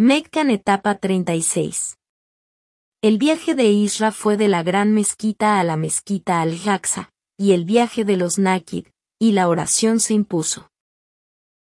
Meccan etapa 36. El viaje de Isra fue de la gran mezquita a la mezquita al Jaxa, y el viaje de los Nakid, y la oración se impuso.